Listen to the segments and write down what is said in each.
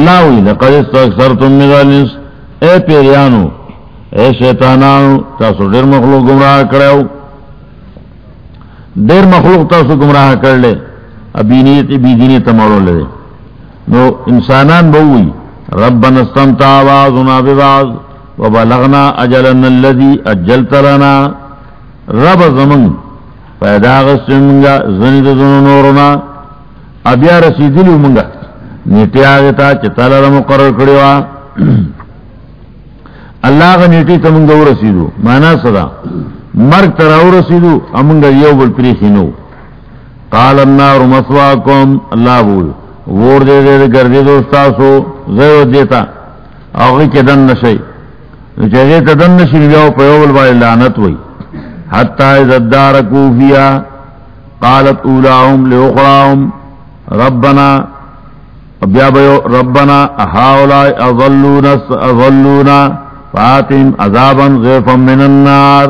اللہ ہوئی لقد استکثرتم من الانس. اے پیریانو، اے شیطانانو، تاسو دیر مخلوق گمراہ کرو دیر مخلوق تاسو گمراہ کر لے ابینیت بیدینی تمارو لے نو انسانان بوئی ربنا استمتع آوازنا ببعض وبلغنا اجلنا الذي اجلت لنا. رب زمن پیدا غسنگا زنید زنو نورنا. ابیا رسیدلو منگا. نیٹی آگتا چتا لرا مقرر کریوا اللہ کا نیٹی تا منگا او رسیدو۔ مانا صدا۔ مرگ تر او رسیدو۔ امنگا یو بل پریخی نو۔ قال النار مسواکم۔ اللہ بول۔ وور دے دے دے گردی دوستاسو زیو دیتا آغی کے دن نشئی۔ چاہیے تا دن نشی نیو پیوبل بائی لعنت وئی حتی اذا دارکو فیا قالت اولاهم لأخراهم ربنا بیا بیو ربنا احاولائی اظلونا اظلونا فاتم عذابا غیفا من النار.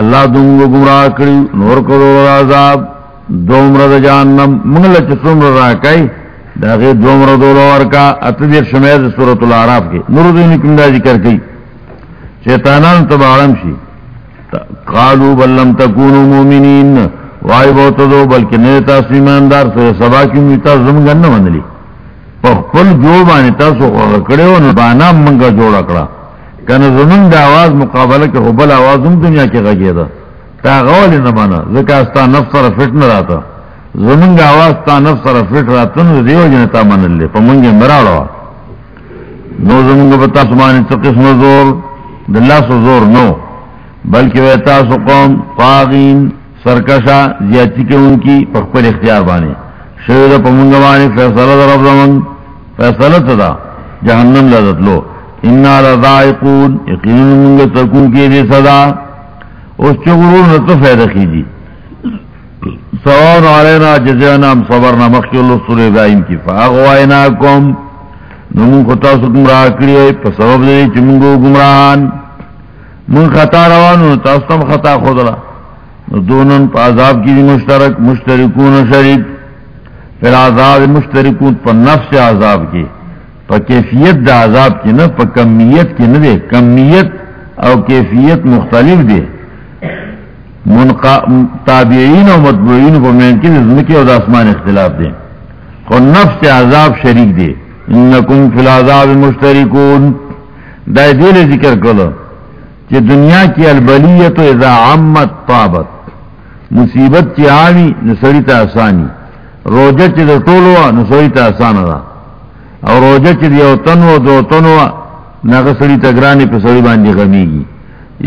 اللہ دنگو گمراہ کری، نور کرو عذاب. دومر جانم منگل چسوم را کئی. داغی دومر دولو ورکا اتدیر شمید سورت العراف کی. نور دینی کم دا ذکر کی شیطانان تب عالم شی. قالو بل لم تکونو مومنین. وائی بہت دو بلکہ نئے تاس ایماندار سے سبا کی میتا زم گن لی پل جوڑ بانی تاسو کڑے ہو بانا منگا جوڑا کڑا کن زمن دا آواز مقابلہ کے حبل آواز ام دنیا کے غگی دا تا غولی نمانا ذکا استا نفس سر فٹ نہ رہتا زمن دا آواز تا نفس سر فٹ رہتا نو دیو جنتا من لی پا منگی مرالا نو زمن دا بتا سمانی تا قسم زور؟ دلہ سو زور نو بلکہ وہ تاسو قوم فاغین سرکشا زیادتی کے ان کی پخپل اختیار بانے شہید پمنگ بانے فیصلہ رب زمن فیصلہ تدا جہنم لذت لو۔ انا لذائقون یقین منگ تکون کی دی صدا۔ اس چگرون نتو فیدہ کی دی۔ سوان علینا جزینا ہم صبرنا مخی اللہ سور ابراہیم کی فاغوائناکم نمون خطا سکم راہ کری ہے پس سبب دی چمنگو گمراہان۔ من خطا روانو تاستم خطا خود را۔ دونن پا عذاب کی دی مشترک، مشترکون شریک۔ پھر عذاب مشترکون پا نفس عذاب کی پا کیفیت دا عذاب کی نا پا کمیت کی نا دے۔ کمیت او کیفیت مختلف دے۔ تابعین و مطبوعین پا مینکی نظمکی او دا اسمان اختلاف دے۔ خو نفس عذاب شریک دے۔ انکم فی العذاب مشترکون۔ دا دیل ذکر کرو کہ دنیا کی البلیت و اذا عمت طابت۔ مصیبت کی آمی نسڑی تا آسانی روجہ چی دا طولوا نسڑی تا آسان دا. اور روجہ چی دا یو تنو، دو تنو ناگا سڑی تا گرانی پہ سڑی باندی غمی گی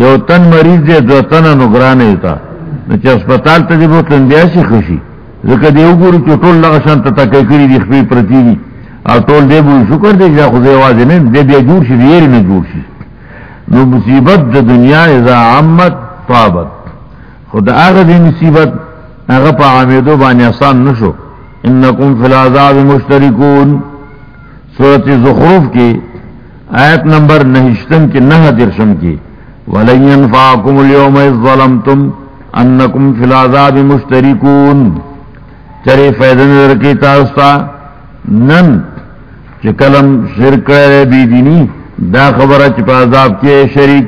یو تن مریض دے دو تن نو نگرانے تا. نچے اسپتال تا دی بوتن بیاسی خوشی. ذکر دیو گوری چو طول لگا شان تا تکی کری دی خفی پرتی دی. اور طول دے بولی شکر دے جا خود آوازی نہیں دے بیا جور شی دیری میں جور شی. نو مصیبت د دنیا اذا عمت طابت. خود آغا دی مصیبت اغا پا عمیدو بانی آسان نشو. انکم فی العذاب مشترکون۔ صورت زخروف کی آیت نمبر نہشتن کی نہ درشم کی۔ وَلَن يَنْفَعَكُمُ الْيَوْمَ اِذْ ظَلَمْتُمْ اَنَّكُمْ فِي الْعَذَابِ مُشْتَرِكُونَ۔ چرے فیدن رکی تاستا نن چکلم شرک رہے بی دینی، دا خبر چپا عذاب کے شریک۔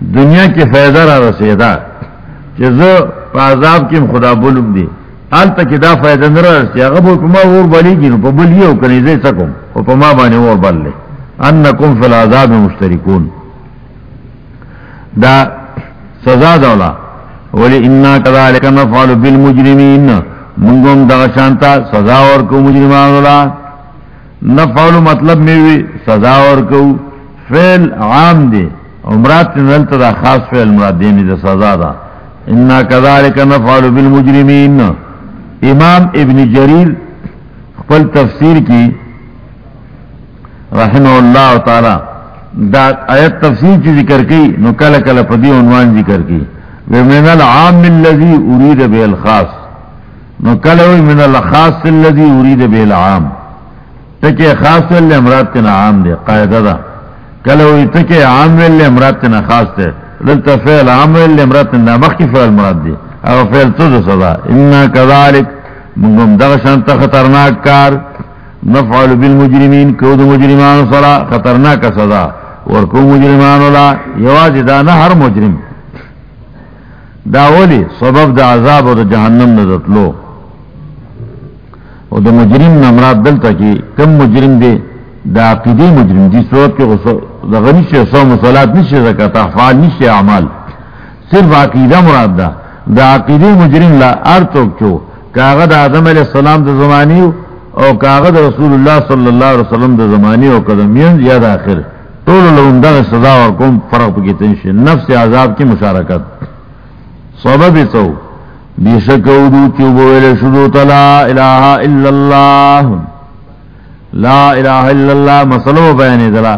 دنیا کے فائدہ را رسیدا پا عذاب کی خدا بولم دی۔ حال تک دا فائدہ نہ رسی اگر بول پما اور بلی گی نو، پا بلی او کنی زی سکم. او پما بانی اور بل لے. انکم فی العذاب مشترکون. دا سزا دولا ولی انا کذالک نفعل بالمجرمین. منگم دا شانتا سزا اور کو مجرمان اللہ نفعل مطلب میں بھی سزا اور کو فعل عام دے. عمرات نلتا دا خاص فعل مراد دینی دا سزا دا. انا کذالک نفعل بالمجرمین. امام ابن جریر خپل تفسیر کی رحمہ اللہ تعالی دا آیت تفسیر کی ذکر کی، نو کل کل پدی عنوان ذکر کی۔ ومن العام الذي اريد به الخاص۔ نو کل من الخاص الذي اريد به العام۔ تکے خاص ویل امرات کے عام دے، قاعدہ دا۔ کل ہوئی تکے عام ویل امرات کے خاص دے للتا فعل عام ویل امرات نا مخی فعل مراد دے۔ اگر فعل تو دے صدا؟ انا کذالک منگم دغشان تا خطرناک کار نفعل بالمجرمین کو دو مجرمان صلا خطرناک صدا؟ ورکو مجرمان اللہ یواز دا نہ ہر مجرم. دا ولی سبب دا عذاب و دا جہنم نزت لو و دا مجرم نمراد دلتا کی کم مجرم دے دا عقیدی مجرم دی صورت کے دا غنیش سو مسلات نیش زکاة احفال نیش اعمال. صرف عقیدہ مراد دا دا عقیدی مجرم لا ارتوک چو کاغد آدم علیہ السلام دا زمانیو او کاغد رسول اللہ صلی اللہ علیہ وسلم دا زمانی او قدمین یا دا آخر. طول لون دا صدا و کم فرق کی تنشی نفس عذاب کی مشارکت. سبب سو بیشک او دو چوبو ویل شدو تا لا الہ الا اللہ لا الہ الا اللہ مسلو بیانی دلا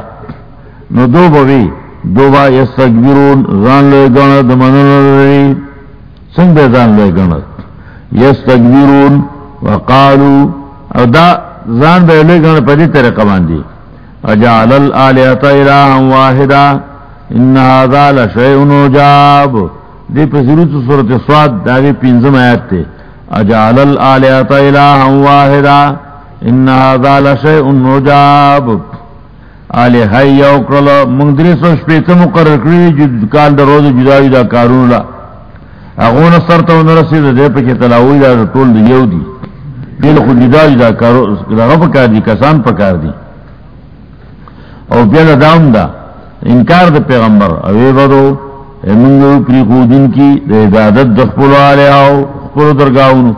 نو دو بوی دو با یستکبرون زان لے گانا دمانو لئی سنگ بے زان لے گانا یستکبرون وقالو. او دا زان بے لے گن پدی طریقہ باندی اجعل الالہت الہا واحدا. ان هذا لشیء عجاب. دی پسرت سورۃ سواد دا دی پنځم آیات تے. اجعل الالہت الہا واحدا. ان هذا لشیء عجاب. الہ یو کل مونږ درې سو شپې ته مقرر کړی چې کال د روز جدا جدا کارونه لا. اغه نو سر ته ورسید دې په کې تلاوی دا ټول دی یو دی. دل خود جدا جدا کارو دا دغه پکار دی، کسان پکار دی. او بیا دام دا. انکار د پیغمبر. او وی ودو ایمنگو پری خودین کی د عبادت د خپل علی او خپل درگاون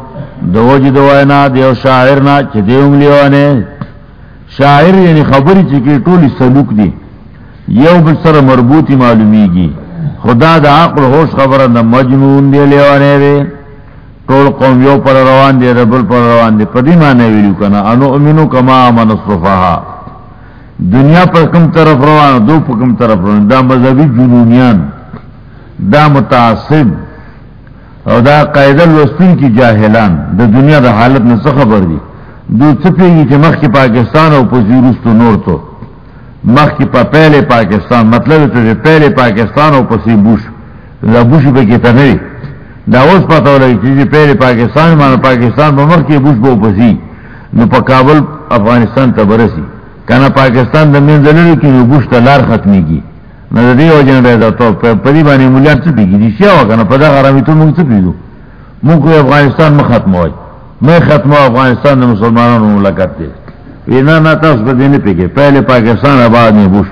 دو وجه دو اینا دیو شاعر نا چې دیوم لیوانه شاعر یعنی خبری چې کی سلوک دی. یو بل سره مربوطی معلومیږي خدا د عقل هوش خبره د مجنون دی لیوانه دی ټول قوم یو پر روان دي ربل پر روان دي پدی معنی ویلو کنا، انو امنو کما امن الصفها دنیا پر کم طرف روان، دو پر کم طرف روان۔ دا مذہبی جنونیان، دا متعصب او دا قائد الوسطین کی جاہلان۔ دا دنیا دا حالت نے خبر دی دو چپی گی کہ مخ کی پاکستان او پسیروستو نور تو مخ کی پا پہلے پاکستان مطلب تو پہلے پاکستان او پسی بوش. دا بوشی پہ کتا نہیں دا اوس پتہ ولای چې پہلے پاکستان مان پاکستان په مخ کې بوش بو پسی. نو په کابل افغانستان ته برسی. کنه پاکستان د من دلیل کې نو بوش ته لار ختمي کی نو دې او جن به دا ته پدی باندې مليار څه پیږي دي شیا وکنه په دا غرامي ته موږ څه پیږو موږ افغانستان مخ ختم وای مې ختم افغانستان د مسلمانانو ملاقات دي وینا نه تاسو به نه پیږي پہلے پاکستان آباد نه بوش۔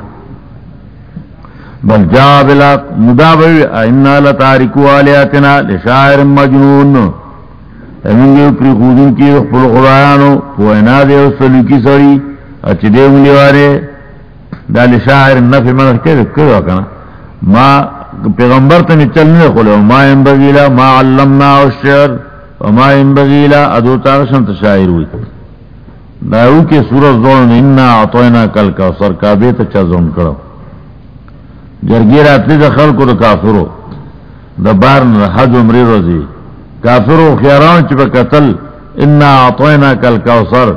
بل جا بلا مداب اینا لتارکو آلیاتنا لشاعر مجنون۔ امین گیو پری خودن کی خپل خدایانو پوینا دے و سلوکی سوری اچھ دے ملی وارے۔ دا لشاعر نفی منخ کرو کرو کنا ما پیغمبر تنی چلنے خلو ما انبغیلا ما علمنا الشعر۔ وما انبغیلا ادو تاغشن تشاعر ہوئی۔ داو کے سورت زون انا عطوینا کل کا سر کابیت اچھا زون کرو جرگی راتلی دا خلقو دا کافرو۔ دا بارن حج عمری روزی کافرو خیاران چی پا قتل، انا عطوینا کل کوسر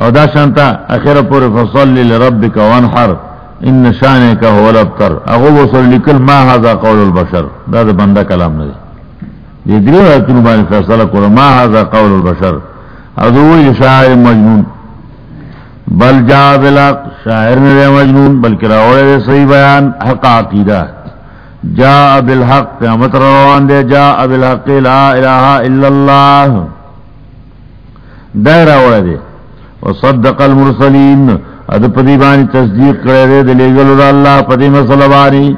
او دا شانتا اخیر پوری فصلی لربک وانحر ان شانے کا هو الابتر۔ اغو بسر لکل ما هذا قول البشر۔ دا دا بندہ کلام ندی۔ دی دریو راتنو بانی فیصلہ کرو ما هذا قول البشر۔ ادوی شاعر مجنون، بل جا بلق شاعر نے مجنون، بلکہ راوڑے دے صحیح بیان، حق عقیدہ جا بالحق، قیامت روان دے جا بالحق، لا الہ الا اللہ۔ دے راوڑے دے۔ وصدق المرسلین، اد پدی بانی تصدیق کرے دے دلے گلو دا اللہ پدی مسئلہ بانی۔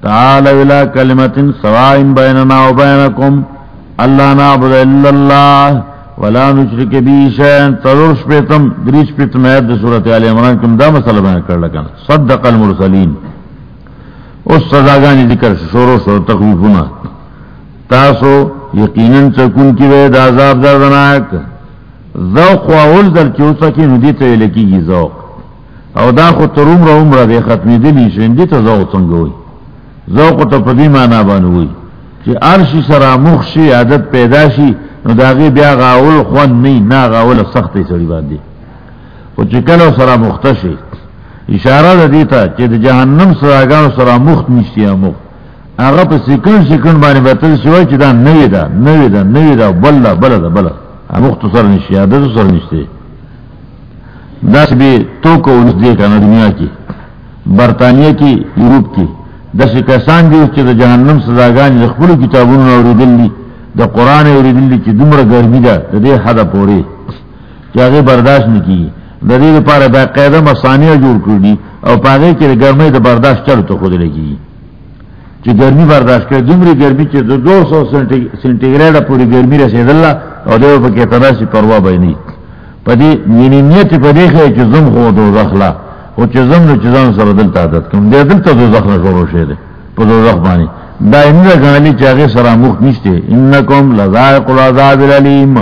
تعال الى کلمت سوائن بیننا و بینکم، اللہ نعبد الا اللہ۔ ولا نشرک بی شیئن. ترور شپیتم دری شپیتم ایت دا صورت علی عمران کم دا مسئلہ بیان کر لکن صدق المرسلین. اس صداگانی ذکر شورو شور تخویفونا. تاسو یقیناً چکون کی وید عذاب دردناک ذوق و اول در چوسا کی ندی تا لکی گی ذوق. او دا خود تروم را عمر دے ختمی دلی شندی تا ذوق سنگوئی ذوق تا پدی معنی مانا بانوئی چی عرشی سرا مخشی عدد پیدا شی، نو داغی بیا غاول خوان نی، نا غاول سخت سڑی باندی. خو چکل سرا مختشی اشاره دا دیتا چی دا جہنم سراغان سرا مخت نشتی مخت آغا پا سکن سکن بانی بطل شوی چی دا نوی دا نوی دا نوی دا، بلا بلا دا، بلا. مخت سر نشتی عدد سر نشتی دس بھی تو کو اس دے کا دنیا کی، برطانیہ کی، یورپ کی. دس کسان دی اس کے جہنم سزاگان خپل کتابون اور دلی دا قرآن اور دلی کی دمر گرمی دا دے حد پورے چاہے برداشت نہیں کی ددی پارے باقاعدہ مسانیہ جوڑ کر دی اور پاگے کے گرمی دا برداشت چل تو خود لگی چې ګرمي برداشت کړي، دومره ګرمي چې د 200 سنټي ګریډ پورې ګرمي رسیدله او د په کې تراسي پروا به نه پدې یعنی نیت په دې کې چې زم خو دو زخلا او چې زم نو چې ځان سره دلته عادت کوم دې دلته دو زخلا شروع شه دې په دو باندې دا نه غالي چې هغه سره مخ نشته انکم لذائق العذاب الالم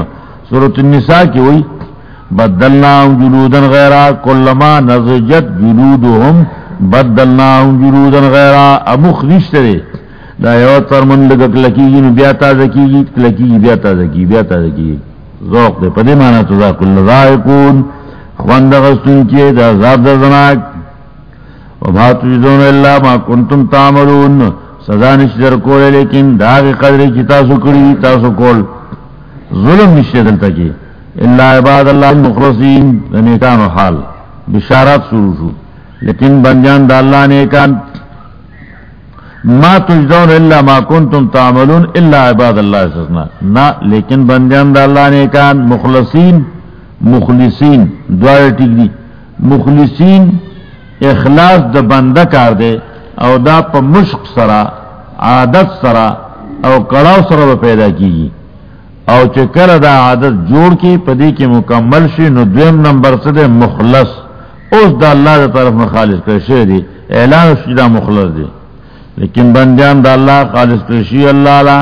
سورۃ النساء کې وایي بدلنا جلودا غیرا کلما نضجت جلودهم. بدلنا جلودا غیرا. امخ نشتے دے دا یو ترمن لگا کلکی گی نو بیا تازہ کی گی. بیا تازہ کی بیا تازہ کی ذوق دے پدے مانا تو ذا کل ذائقون خوان دا کیے دا عذاب دا زناک و ما تجدون اللہ ما کنتم تعملون. سزا نشتر کولے لیکن دا غی قدر کی تاسو کری تاسو کول. ظلم نشتے دلتا کی. اللہ عباد اللہ مخلصین نیکان و حال. بشارات شروع شروع لیکن بنجان دا اللہ نے کان ما تجدون الا ما کنتم تعملون الا عباد اللہ سسنا نا لیکن بنجان دا اللہ نے کان مخلصین مخلصین دوار ٹک دی. مخلصین اخلاص دا بندہ کار دے او دا پا مشق سرا، عادت سرا او کڑاو سرا پیدا کی گی. او چکر دا عادت جوڑ کی پدی کی مکمل شی نو دویم نمبر سے مخلص. اس دا اللہ دا طرف میں خالص کرشے دی. اعلان شدہ مخلص دی. لیکن بندیان دا اللہ خالص کرشی اللہ علا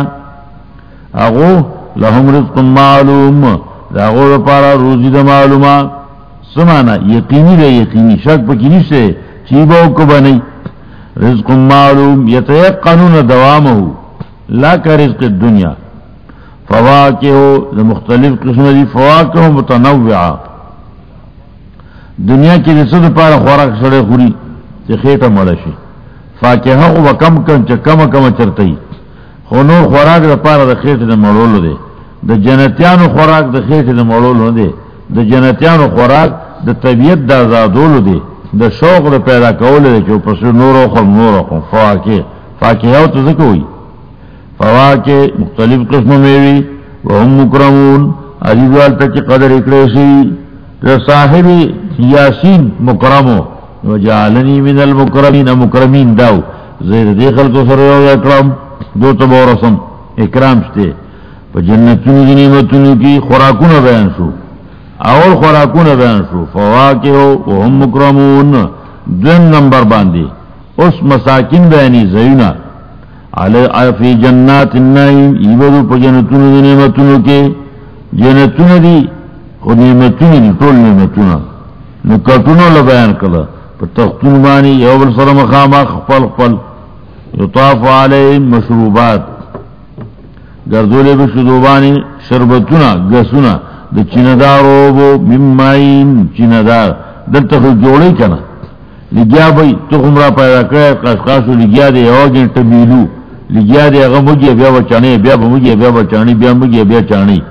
اغو لهم رزق معلوم. دا اغو دا پارا روزی دا معلوما سمانا، یقینی دا یقینی شک پکی سے چیبا کو بنی رزق معلوم، یتیقنون دوامہو. لا کا رزق الدنیا فواکہ ہو دا مختلف قسم دی فواکہ ہو متنوعہ. دنیا کی رسد پارا خوراک سڑے خوری، چی خیٹا مڑشی فاکیہ خو کم کم چا کم کم چرتای خونور خوراک دا پارا دا خیٹ دا مڑولو دے. دا جنتیانو خوراک دا خیٹ دا مڑولو دے دا جنتیانو خوراک دا طبیعت دا زادولو دے دا شوق دا پیدا کولو دے چو پس نورو خو نورو خو فاکیہ فاکیہ تو ذکوئی فواکیہ مختلف قسم میوی وهم مکرمون. عزیزوال تا چی قدر اکڑے اکریسی صاحب یاسین مکرمو. وجعلنی من المکرمین مکرمین داو. زیر دی خلقو سر یو اکرام دو تبا رسم اکرام شتے پا جنتونی دی نعمتونی کی خوراکون بیان شو. اول خوراکون بیان شو. فواکیو وهم مکرمون. دویم نمبر باندی. اس مساکن بیانی زیونا. علی فی جنات النائم ایبادو پا جنتونی دی نعمتونی کی جنتونی دی خود نعمتونی دی طول نعمتونی نو کټونو له بیان کړه په تختون باندې یو بل سره مخامه خپل خپل. یطاف علیهم مشروبات. ګرځولې به شذوبانی شربتونه غسونه د چیندارو بو مماین چیندار دلته جوړی کنه لګیا به تو عمره پیدا کړه قشقاشو لګیا دی یو ګنټه میلو. لګیا دی هغه موږ بیا وچانی بیا به موږ بیا وچانی بیا موږ بیا چانی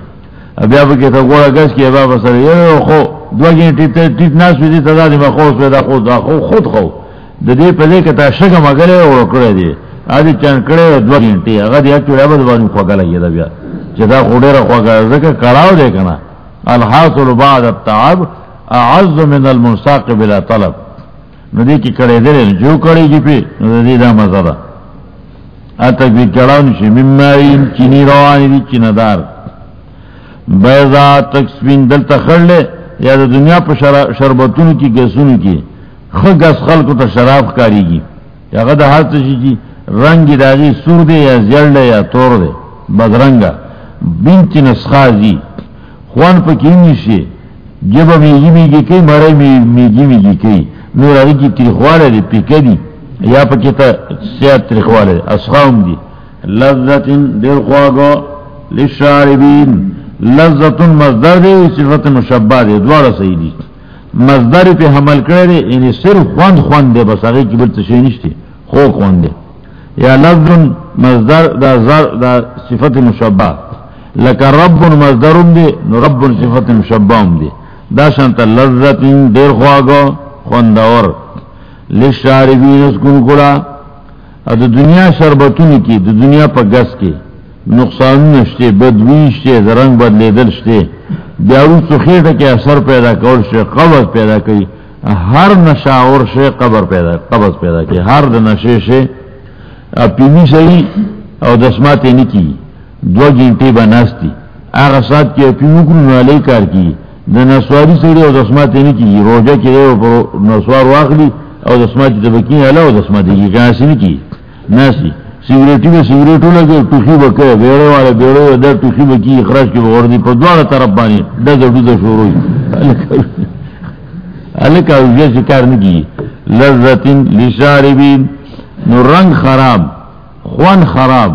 بیا به کې ته ګوره غس کې بیا وسره یو، خو، دو گھنٹے ٹیٹ نہ سوئی تدا دی مخوص پیدا خود دا خود خود خو. د دې په دې کې تا شګه مګره او ادي چن کړې دو گھنٹے هغه دی چې رب باندې خو غلا یدا بیا. چې دا خوډه خو غلا زکه کړهو دې کنه الحاصل بعد التعب اعز من المنساق بلا طلب. نو دې کې کړې دې جو کړې جی په نو دې دا مزه ده اته کې کړهو نشي مماین چینی روان دي چیندار بیضا تکسبین دل تخړلې یا د دنیا په شربتونو کی گسونو کی. خ گس خلق ته شراب کاری کی یا غد هر څه شي رنگ داغي سور دی یا زړل یا تور دی بدرنګا بنت نسخازی۔ خوان په کې نشي جب میږي میږي کی مړی میږي میږي کی نور هغه کی تریخواله دی۔ پکې یا په کې ته سیات تریخواله اسخام دی۔ لذت دل خواغو للشاربین لذت مزدر دے، صفت مشبہ دے، دوارا صحیح دی۔ مزدر پہ حمل کرے یعنی صرف خوند خوند دے، بس آگے کی بلت شینش دے خو خوند دے۔ یا لذت مزدر دا, زر دا صفت مشبہ لکا رب مزدر دے نو رب صفت مشبہ دے دا شانتا لذتین دیر خواگو خوندور لش لشاربین اسکن کلا. اد دنیا شربتونی کی د دنیا پا گس کی. نقصان نشتے بدوی شتے درنگ بدلے دل شتے بیارو سخیٹا کے اثر پیدا کول شتے قبض پیدا کری ہر نشاور شے قبر پیدا قبض پیدا کی ہر د نشے شے پیمی سہی او دسماتے نکی دو گنٹے بناستی آغا سات کی پیمو کنو نالی کار کی د نسواری سړي او دسمات نه کی روزه کې او نسوار واخلي او دسمات د بکین اله او دسمات کی کاسي نه کی ناسي سیګریټي به سیګریټو لګي ټوخي وکړي بیره والا بیره د ټوخي بکی اخراج کې ور دي. په دواړه طرف باندې د زړه د شروع الک او یې ذکر نه کی لذتین لشاربین نو رنگ خراب خوان خراب،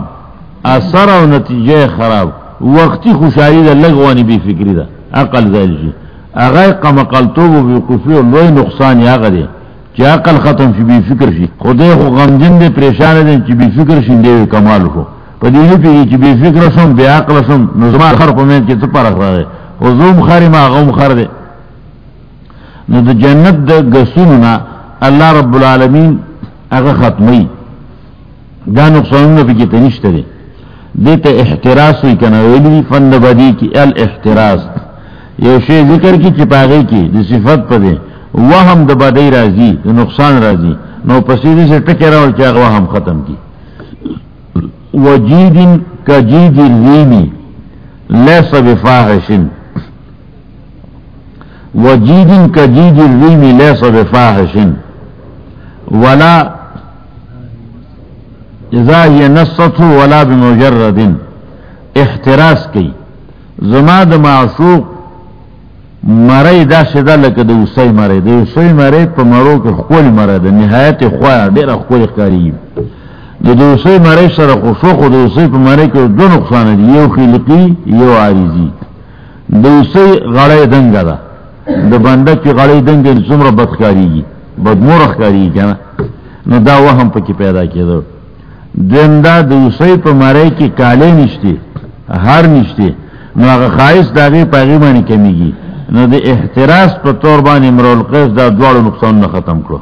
اثر او نتیجه خراب. وقتی خوشحالی دا لگوانی بی فکری دا عقل زیل شي. اغه قم قلتوب و بقفی و لوی نقصان یا غده چی عقل ختم شي، بی فکر شي. خدای خو غمجن دے پریشان دے چی بی فکر شي دے کمال شو پا دیو پی چی بی فکر شم، بی عقل شم. نظمان خر پا مین چی تپرخ را دے حضوم خری ما غم خر دے نو دا جنت دا گسوننا اللہ رب العالمین اغه ختمی. دا نقصانون پی کی تنشت دے دیتا احتراس ہوئی کنا ویلی فن بدی کی الاحتراس یو شی ذکر کی چپاگی کی دی صفت پا دے وہم دا بدی رازی دا نقصان رازی نو پسیدی سے ٹکر اور چاگ وہم ختم کی. وجید کا جید الریمی، لیس بفاحشن وجید کا جید الریمی، لیس بفاحشن ولا اذا هي نصته ولا بمجرد احتراس کی۔ زما د معشوق مرئی دا شدا لکه د وسی مرئی د وسی مرئی په مرو کې خپل مرئی د نهایت خو ډیره خپل ښکاری د وسی مرئی سره خو شو خو د وسی په مرئی کې دو نقصان دي، یو خلقی یو عارضی د وسی غړې دنګ ده، د بنده کې غړې دنګ څومره بدخاریږي بدمور ښکاری کنه نو دا وهم پکې پیدا کېدو دندا دوسری پا مرائی کی کالے نشتے ہر نشتے نو اگا خواہش دا غی پا غیبانی کمی گی نو دا احتراس پا طور بانی مرول قیس دا دوار نقصان نا ختم کرو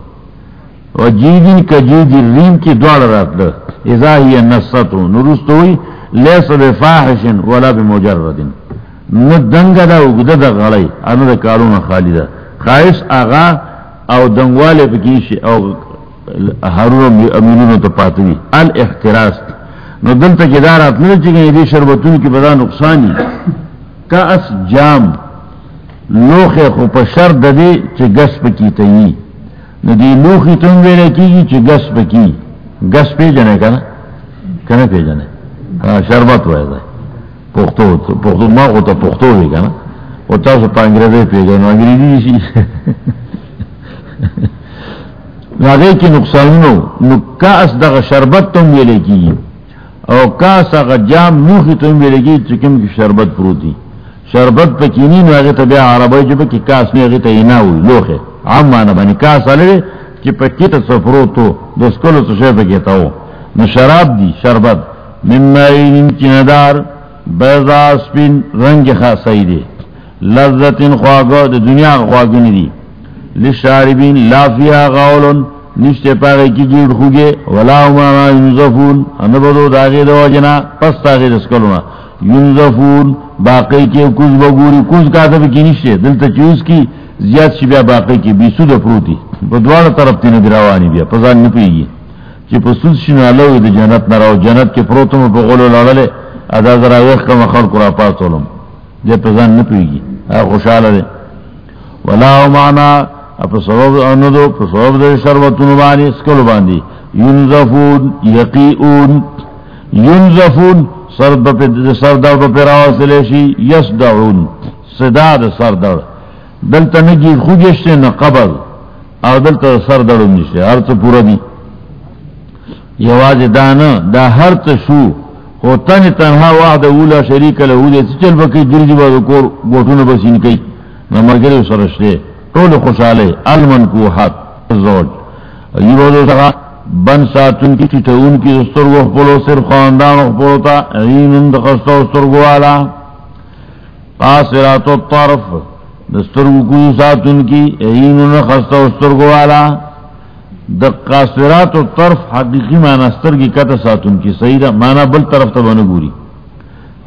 و جیدین کا جیدی ریم کی دوار رات دا ازا نصتو نو رستو ہوئی لیس بفاحشن ولا بمجردن. نو دنگا دا اگدا دا غلی، انو دا کالون خالی دا خواہش آغا او دنگوالے پکیش او حرور امینونو تو پاتوی الاحتراس نو دل تا کدار اپنے چکے یہ شربتون کی بدا نقصانی کا اس جام لوخ خو پا شر ددے چے گس پا کی تایی نو دی لوخی تم ویلے کی گی چے گس پا گس پی جنے کنا کنا پی جنے شربت ہوئے دا پختو پختو ما خو تا پختو ہوئی کنا و تا سو پا انگریزے پی جنے انگریزی سی ناغے کی نقصان نو نو کاس دغ شربت تم ویلے کی او کاس اغا جام موخی تم ویلے کی چکم کی شربت پروتی شربت پا کینی نو اغی تبیا عربی جبا کی کاس نو اغی تا ایناوی لوخے عام مانا بانی کاس آلے کی پا کیتا سفروتو دسکلو تو شیفا کیتا ہو نو شراب دی، شربت. ممائین کی ندار بیضا سپین، رنگ خاصائی دے لذت خواگو دے دنیا خواگو خواگونی دی. لشاربین لا فیها غاولن نشتے پاگے کی جیڑ خوگے ولا اماما ینزفون انبدو داغی دو جنا پس تاغی دسکلونا ینزفون باقی کے کز بگوری کز کاتب کی نشتے دلتا چیز کی زیاد شی بیا باقی کی بیسو دا پروتی بدوار طرف تین گراوانی بیا پزان نپیگی چی پسود شنو علوی دا جنت نراو جنت کے پروتم پا غلو لالے ادا ذرا ویخ کم خلق را پاسولم جی پزان نپیگی خوشحال دے ولا امانا سبب اندو سبب شربتون بانی باندی. ینزفون یقیون ینزفون پا پیراو سلیشی یسدعون. صدا دلتا نگی خوجشتے نا او دلتا نشتے ہر تا پورا دی. یواز دانا، دا ہر تا شو. خو تن تنها واحد اولا شریک لہو دے چل بکی جلدی با دکور گوٹون بسین کئی. نمگر سرشتے. طول خوشحالے المن کو حق، زوج۔ یہ بودو سکا بن ساتن کی چیتون کی استرگو پلو، صرف خاندان پلو تا، عین اندخستو استرگو آلا۔ قاسرات الطرف دسترگو کو ساتن کی اینون خستہ استرگو والا د قاصرات و طرف، حقیقی معنی استر کی کت ساتن کی صحیح دا معنی بل طرف تا بنگوری۔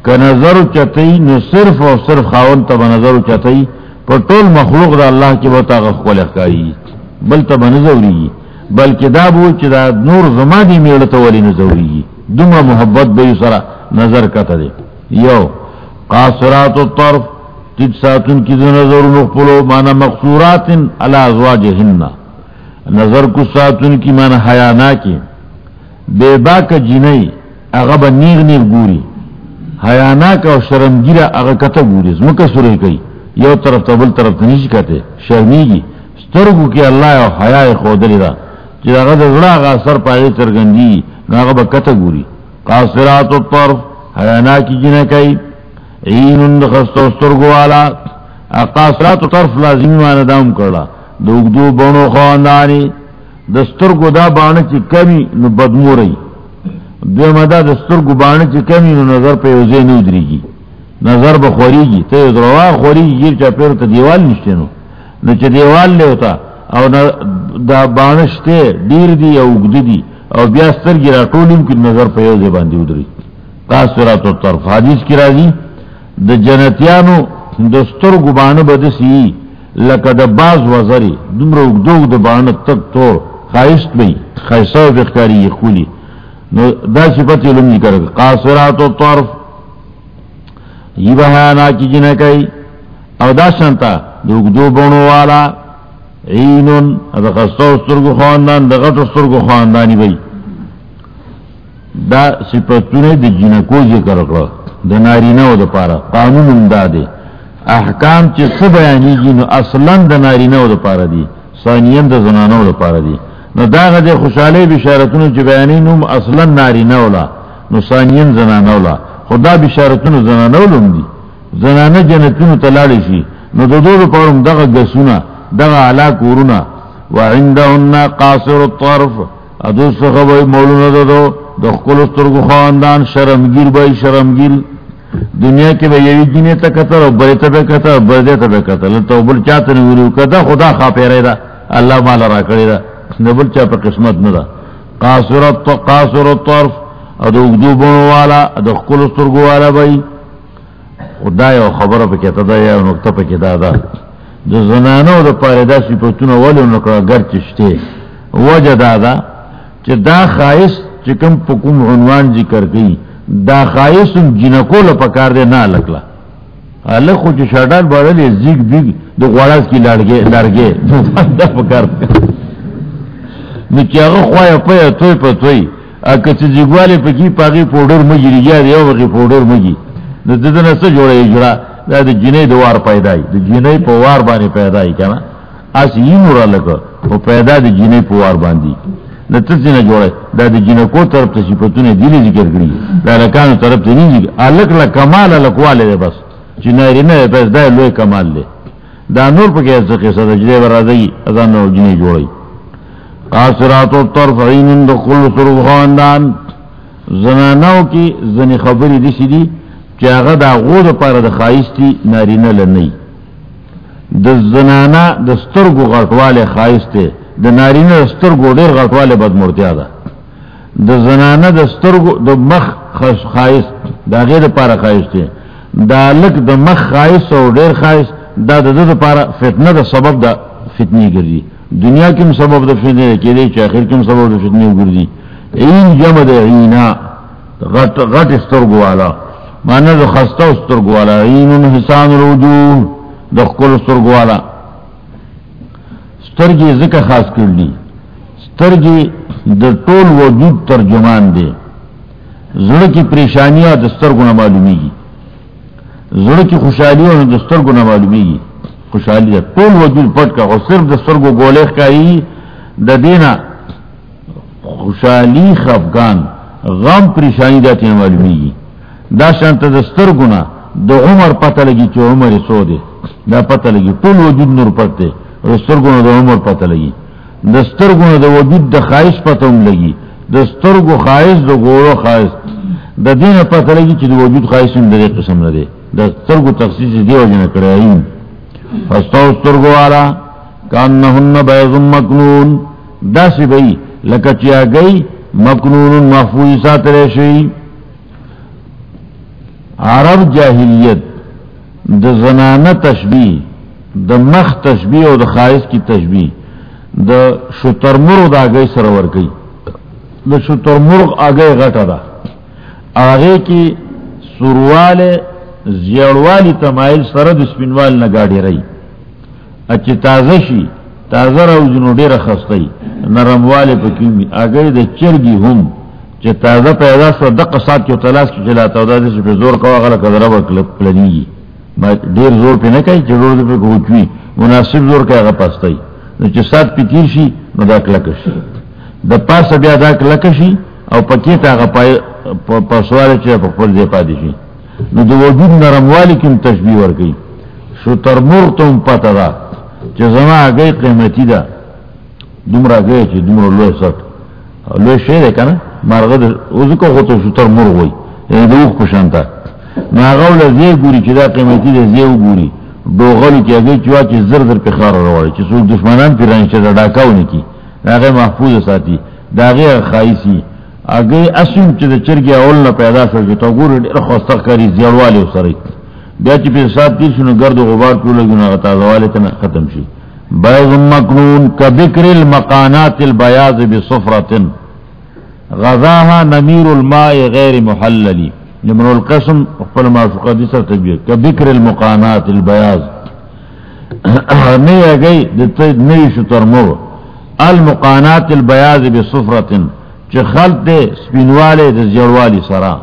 کہ نظر چتئی نو صرف اور صرف خاون تب نظر چتئی پر طول مخلوق دا اللہ کی بتا غفل اخکاری بل تب نظوری بلکہ دا بو چی دا نور زمانی میڑتا ولی نظوری دم محبت بے سرا نظر کتا دے یو، قاصرات و طرف تج ساتن کی نظر نقبلو مانا مقصورات علا ازواج ہننا نظر کو ساتن کی مانا حیانا کی بے با کا جنئی اغب نیغ نیغ گوری حیانا کا شرم گیرا اغا کتا گوری زمکا سورے کئی یو طرف تبل طرف تنیش کتے شرمی گی سترگو کی اللہ او حیاء خودلی دا چی اغا دا زڑا اغا سر پاگی ترگندی ناغا با کتا گوری قاصرات و طرف حیانا کی جنہ کئی عین دخست استرگو والا. قاصرات و طرف لازمی مانا داؤم کرلا دوگ دو بانو خواندانی دسترگو دا بانا چی کمی نو بدمو رئی دو مدا دسترگو بانا چی کمی نو نظر پہ یوزے نو دری گی نظر بخوری گی تا دروا خوری گی گیر چا پیر تا دیوال نشتے نو. نو چا دیوال لے ہوتا او دا بانشتے دیر دی او اگد دی او بیاستر گی را طولیم کی نظر پہ یوزے باندی ادری قاصرات و طرف حدیث کی رازی د جنتیانو دستر گبان بدسی لکه د باز وزری دومره وګدو د باندې تک تو خایست بی خیسو بخکاری خولی نو دا صفت علم نی کرد قاصرات و طرف یہ بہانا کی جنہ کئی؟ او دا شانتا دو بونو والا عینن دا خستو سترگو خواندان، دا غط سترگو خواندانی بی دا صفتونه د جنکو ذکر کرد د نارینه او د پاره قانون امداده احکام چې څه بیانېږي جی، نو اصلا د نارینه او د پاره دي ثانیا د زنانه او د پاره دي نو دا غد خوشاله بشارتونو چې بیانې نو، اصلا نارینه ولا نو ثانیا زنانه ولا خدا بشارتونو زنانه ولوم دي. زنانه جنتونو تلاړي شي. نو د دوه پرم دغه غسونه دغه علا کورونه وعندهن قاصر الطرف. ادو څخه وای مولونه ددو د خپل سترګو خواندان شرمگیر بای شرمگیر. دنیا کے بے یوی جینے تا قتل اور بڑے تبے قتل اور بڑے تبے قتل تو بل چاہتے نہیں ویلو کدا خدا خوا پہ دا اللہ مالا را کرے دا نبل چاہ پہ قسمت ندا قاصرت تو قاصرت طرف ادو اگدو بنو والا ادو خکل استرگو والا بھائی خدا یا خبر پہ کہتا دا یا نکتا پہ کہتا دا دو زنانو دا پارے دا سی پتونا والی نکڑا گر چشتے وجہ دا دا چہ دا خواہش چکم پکم عنوان ذکر گئی دا خائصم جنکو لپکار دے نا لکلا اللہ خود جو شاڑان بارا لے زیگ بیگ دو غوڑاز کی لڑگے لڑگے دا پکار دے نو چی آگا خوایا پایا توی پا توی. اکا چی زیگوالی پا کی پاگی پوڈر مگی رگیا دے او بقی پوڈر مگی. نو ددن اسا جوڑا اجرا دا دا جنی دو وار پیدای. دا جنی پا وار بانی پیدای کنا. اس یہ نورا لکا وہ پیدا دا جنی پا وار باندی. نہ تسی نہ جوڑے دا دی جنہ کو طرف تے صفتوں نے ذکر کری. دا لکان طرف تے نہیں ذکر. الک لا کمال الکوال بس. جنہ نے بس، دا لوی کمال لے دا نور پہ کہ سکے صد جدے ورا اذان نو جنہ جوڑی. قاصرات الطرف عین دخل سرو خاندان زنانو کی زنی خبری دی سی دی کہ اگر دا غود پر د خایستی نارینه لنی د زنانا د سترګو غټواله خایسته د نارینه سترګو ډیر غټواله بد مرتیا ده د زنانه د سترګو د مخ خش دا غیر لپاره خایس دی دا لک د مخ خایس او ډیر خایس دا د دې لپاره فتنه د سبب د فتنی ګرځي دنیا کې سبب د فتنې کې دی چې اخر کې سبب د فتنې ګرځي این جمع د عینا غټ غټ سترګو والا معنی د خسته سترګو والا عین حسان الوجوه د خپل سترګو والا سترگی ذکر خاص کر لی سترگی در طول وجود ترجمان دے۔ زڑ کی پریشانیاں دستر گنا معلومی گی زڑ کی خوشحالیوں دستر گنا معلومی گی خوشحالی طول وجود پٹ کا اور صرف دستر کو گولیخ کا ہی دا دینا خوشحالی خفگان غم پریشانی داتی معلومی گی دا شانت دستر گنا دو عمر پتہ لگی چو عمر سو دے دا پتہ لگی طول وجود نور پتے دستر گنا دا عمر پتہ لگی دستر گنا دا وجود دا خواہش پتہ ام لگی دستر گو خواہش دا گورو خواہش دا دین پتہ لگی چی دا وجود خواہش ام دا دے قسم ندے دستر گو تخصیص دی وجہ نکڑے آئین فستو والا کانہن بیض مکنون بئی، لکچیا گئی، مکنون محفوظ ساترے شئی۔ عرب جاہلیت، د زنانہ تشبیح، د مخ تشبیح او د خائص کی تشبیح، د شتر مرغ دا گئی سرور گئی د شتر مرغ آگے غٹا دا۔ آگے کی سروال زیڑوالی تمائل سرد سپنوال نگاڑی رئی اچھی تازہ شی تازہ رو جنو دیر خستی نرم والے پا کیومی آگئی دا چرگی ہم چی تازہ پیدا سو دق سات کیو تلاس کی چلاتا ہو دا دیسی پی زور کوا غلا کدرہ با کلنیگی دیر زور پی نکای چی زور دی پی کوچوی مناسب زور کیا غا پاستی نو چی سات پی تیر شی نو دا کلکشی دا پاس بیا دا کلکشی او پکیت آغا پای پاسوالی چی پا پل دی پا دی شی نو دو وجود نرم والی کم تشبیح ورکی. شو تر مرتم پتا دا چی زما آگئی قیمتی دا دمرا گئے چی دمرا لوی سٹ لوی شئی دے کنا مارغا دا اوزی کو خودتا شتر مرغ ہوئی یعنی دا اوخ پشانتا ناغاو لزی گوری چی دا قیمتی دا زیو گوری دو غلی چی اگئی چوا چی زر در پخار رواری چی سوک دشمنان پی رنشتا دا ڈاکاو نکی ناغی محفوظ ساتی دا غیر خائیسی اگئی اسیم چی دا چرگی اول نا پیدا شو چی تا گوری دیر خواستق کاری زیاروالی و سری. بیا چی پی سات تیر شنو گرد غبار پیو لگی نا غتا زوالی تنا ختم شی. بیض مکنون کبکر المقانات البیاض بصفرت غذاها نمیر الماء غیر محللی. نمر القسم اقفل ما شقا دی سر تبیر کبکر المقانات البیاض. نئی اگئی نئی شتر مر المقانات البیاض بصفرت چه خلط دے سپینوالے دے زیروالی سرا.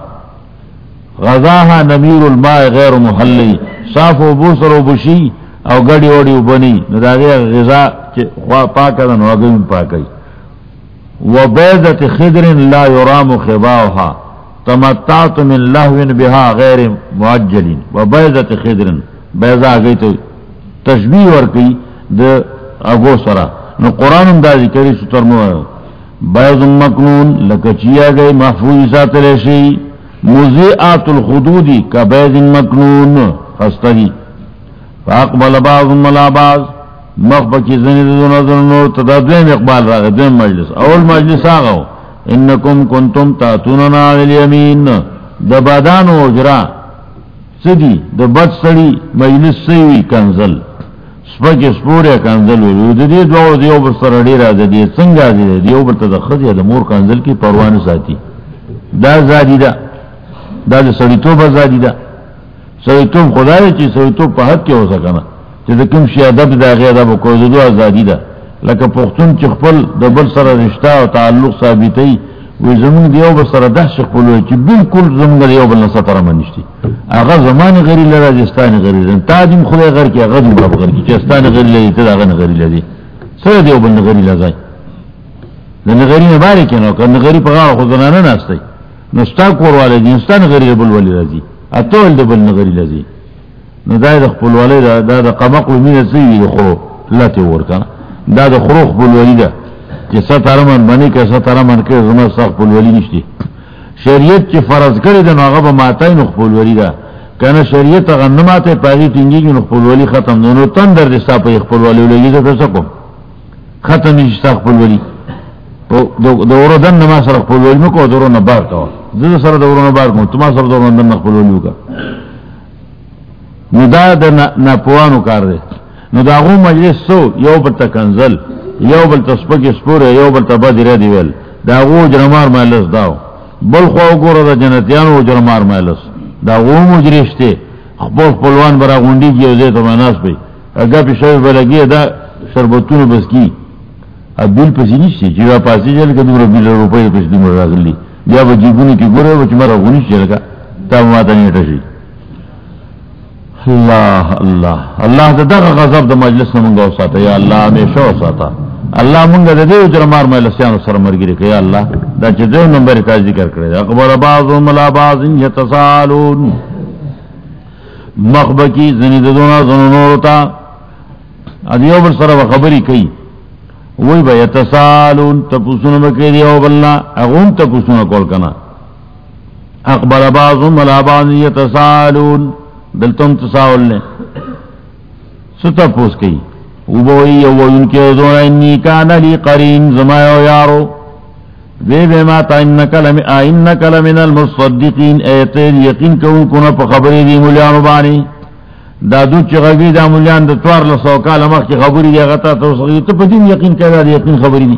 غذاها نمیر الماء غیر محللی صاف و بوسر و بشی او گڑی اوڑی بنی. نو دا غیر غذا چی خواہ پاکا دا نو پاکی و بیزت خدر لا یرام خباوها تمتعت من لحوین بها غیر معجلین و بیزت خدر بیزا گئی تو تشبیح ورکی دا اگو سرا. نو قرآن دا ذکری ستر مو بیز مکنون لکچیا گئی محفوظ ساتلشی مزیعات الخدودی کا بیز مکنون خستگی. فاقبل بعض ملا بعض. مخبا کی زنی دو نظر نور تدا دویم اقبال را گئی دویم مجلس. اول مجلس آگاو انکم کنتم تاتوننا علی الیمین. دا بادان و اجرا. سدی دا سڑی، مجلس سیوی کنزل. سپک سپور یا کنزل وی دا دی دو دیو بر سر اڈی را دا دی سنگا دی دیو بر تا خد یا دا مور کنزل کی پروان ساتی دا زادی دا دا دا سڑی تو زادی دا سوی تم خدا ہے چی سوی تو پا حد کیا ہو سکنا چی دا کم شی ادب دا غیر ادب کو دو آزادی دا لکا پختون چی خپل دا بل سر رشتہ و تعلق ثابتی وی زمان دیو بل سر ده شی خپل وی چی بلکل زمان دیو بل نسا تر منشتی آغا زمان غری لرا جستان غری لرا تا دیم خدا غر کی آغا دیم باب غر کی چی استان غری لرا تا آغا نغری لرا سر دیو بل نغری لرا دا نغری نباری کنو که نغری پا غار خود زنانا ناستی نستا کور والی دی نستا نغری بل ولی رازی اتول د بل نغری لذي نو دا د خپل ولې، دا د قمق و مين سي د خرو لته ورکا دا د خرو خپل ولې دا چې ستاره من باندې کې ستاره من کې زما صح شریعت چې فرض کړی د نوغه به ماته نو خپل ولې دا کنه شریعت غنماته پاږي ټینګي نو خپل ولې ختم نو نو تندر د صاحب خپل ولې ولې زه څه کوم ختم نشته خپل ولې د اوردن نما سره خپل ولې مکو درو نه بار کاوه زه سره د ورونو بار کوم تما سره د نه خپل ولو کا نو دا د نه پوانو کار دی نو دا غو مجلس سو یو بل تکنزل یو بل تسپک سپور یو بل تبا دی ردی ول دا غو جرمار مالس داو. بل خو وګوره د جنتیانو جرمار مالس دا غو مجرشته خپل خپلوان برا غونډي کیو زه ته مناس پي اګه په شوی بلګي دا شربتونو بس کی ا بیل پسی نشتی چې وا پاسې جل کډو بیل روپې پس دې راغلی. یا به جیبونی کی گره و چمارا غونی چی لگا تا ماتا نیتا شی. اللہ اللہ. اللہ دا دغا غضب دا مجلس نمونگا و ساتا یا اللہ، ہمیشہ و ساتا اللہ منگا دا دیو جرمار مجلسیان سر مرگی رکھا یا اللہ، دا چی دیو نمبر کا ذکر کړی کرے اقبر بعضو ملا بعض یتصالون مخبکی زنی دونا زنونورتا ادیو بر سر و خبری کئی وہی بھائی تسالون تپوسون بکی دی او بلنا اغون تپوسون کول کنا اقبل بعضهم ملا بعض یتسالون. دلتم تساول نے۔ ستا پوس کئی۔ او بوئی، او ان کے ازون انی کانا لی قرین زمایو یارو۔ وی بے ما تا انکا لمن انکا لمن المصدقین۔ ایتیر یقین کون کنا پا خبری دی ملیانو بانی۔ دا دو چی غوی دا ملیان دا توار لسو کالا مخ کی خبری دی، غطا تو سغی تو پا دین یقین کدا دی، یقین خبری دی۔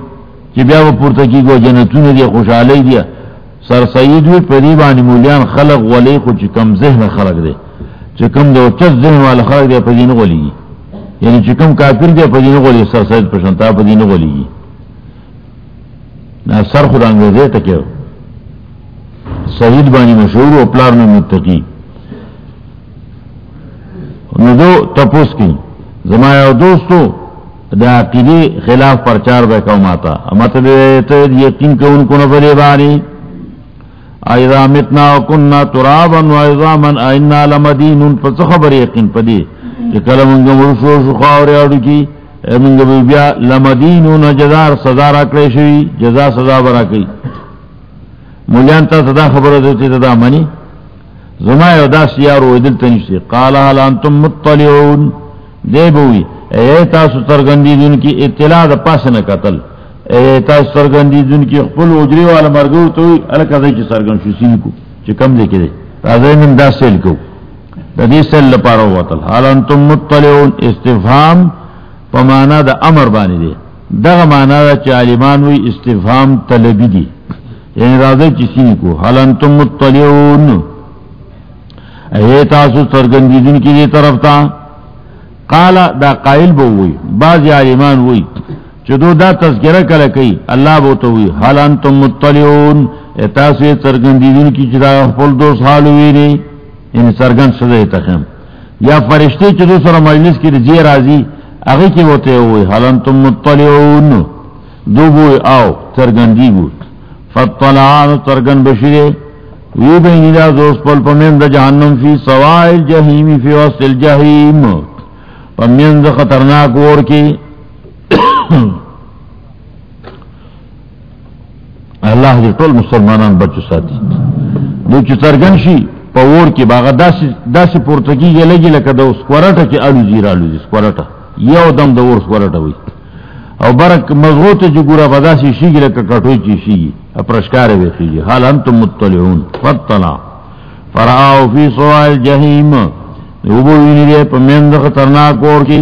چی بیا و پورتا کی گو، جنتون دی، خوشحالی دی۔ سر سید وی پا دی بانی ملیان خلق ولی خود چی کم ذہن خلق دی۔ چی کم دو چس ذہن والا خلق دی پا دین غلی یعنی چی کم کافر دی پا دین غلی سر سید پشنتا پا دین غلی نا سر خود انگریزے تکیو سہید بانی مشہور و پلار میں متقی نو دو تپوس کی زمایا دوستو دا عقیدی خلاف پرچار بے قوم آتا اما مطلب یقین کہ ان کو نبرے بانی ایضا متنا و کننا ترابا و ایضا من اینا لمدین ان خبر یقین پدی کہ کلم انگا مرشو شخاور یاڑو کی منگ بیا لمدین و جزار سزا را کڑے شوی، جزا سزا برا کئی مولیان تا صدا خبر دیتی تدا منی زمائی و دا سیارو دل تنشتی قال حال انتم مطلعون؟ دے بوئی اے تاسو ترگندی دن کی اطلاع دا پاس نکتل اے تاسو ترگندی دن کی خپل اجری والا مرگو توی علکا دی چی سرگن شو، سین کو چی کم دے کدے رازای من دا سیل کو دا دی سیل لپارو وطل حال انتم مطلعون؟ استفام پمانا دا امر بانی دے دا مانا دا چالیمان وی استفام طلبی دی یعنی راضی چسی کو. حال انتم مطلعون؟ اے تاسو سرگندی دن کی دی طرف تا قالا دا قائل بو ہوئی بعض عالمان ہوئی چدو دا تذکرہ کل کئی، اللہ بو تو ہوئی، حال انتم مطلعون، اے تاسو سرگندی دن کی چدا خپل دوست حال ہوئی دی یعنی سرگند شده تخیم یا فرشتے چدو سر مجلس کی رجی رازی اگی کی ہوتے ہوئے حالن تم مطلعون. دو بوئے آو ترگندی بود فطلعان ترگن بشرے وی بینی دا دوست پل پمین دا جہنم فی سوائل جہیمی فی وسط الجہیم پمین دا خطرناک ور کی اللہ دې ټول مسلمانان بچو ساتي دوی چې سرګن شي، په ور کې باغ داسې داسې پورتګي یلګي لکه د سکورټه کې اړو زیرا لږ سکورټه یو دم د ور سکورټه وي. او برک مضغوط جو ګورا بداسي شيګي لکه کټوي چی شيګي اپرشکار وي شيګي حال انتم متلعون فطلع فراو فی سوال جهنم وبو ویني دې په مند خطرناک ور کې.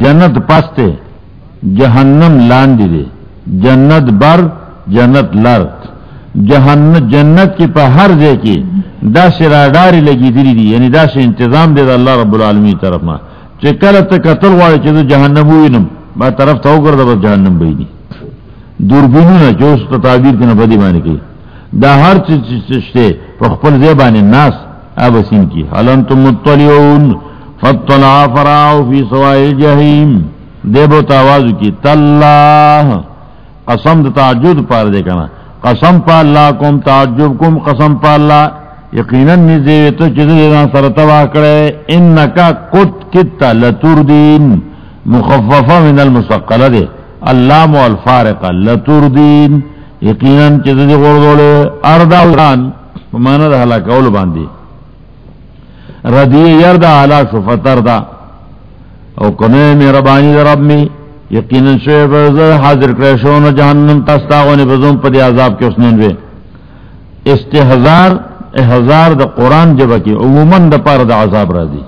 جنت پاسته جہنم لان دے جنت بر، جنت لر جہنم، جنت کی پہ ہر دے کی دا شراداری لگی دلی دی یعنی دا سے انتظام دے دا اللہ رب العالمین طرف ما چے کل تا قتل وارے چے دا جہنم ہوئی نم، با طرف تا ہوگر دا بس جہنم بھئی دی. دوربینو نا جو اس تعبیر کی نفدی مانے کی دا ہر چیز چشتے پخپل زیبان ناس اب سین کی. حال انتم مطلعون؟ فطلع فراؤ فی سوائی جہیم دے بو تاوازو کی، تاللہ. قسم دا تعجد پار دے کنا. قسم پا اللہ کم، تعجب کم، قسم پا اللہ. یقیناً نزیوی تو چیزی دینا سر تباہ کرے. انکا کت کتا لتردین. مخففا من المسقل دے. اللام والفارقا لتردین. یقیناً چیزی دی غردولے اردا وران مانا دا حلاک اول باندی. ردی یردا حلاک شو فتر دا. او کنے میرا بانی دا رب میں یقینا یقیناً شعب حاضر کرشون جہنم تستاغونی بزون پا دی عذاب کے اسنین بے استحضار احضار دا قرآن جبا کی، عموماً دا پار دا عذاب را دی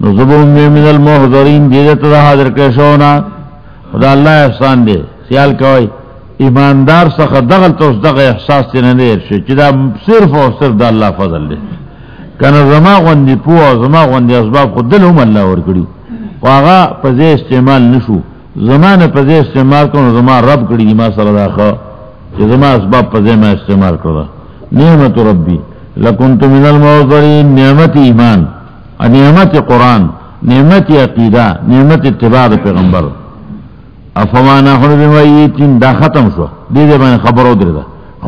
نزبون میں من المحضرین دیدت دا حاضر کرشونا خدا اللہ احسان دے سیال کوئی۔ ایماندار سخت دغل تو اس دغل احساس تینا دیر شو، چی دا صرف و صرف دا اللہ فضل دے۔ کنا زما غندی پو، زما غندی اسباب خود دل هم اللہ ورکڑی خواغا پزے استعمال نشو۔ زمان پزے استعمال کرو زمان رب کری ما سر داخوا کہ زمان اسباب پزے میں استعمال کرو نعمت ربی لکنت من الموضرین نعمت ایمان نعمت قرآن، نعمت عقیدہ نعمت اتباع پیغمبر. افما نحن بمیتین، دا ختم شو. دی دے بین خبر ہو در دا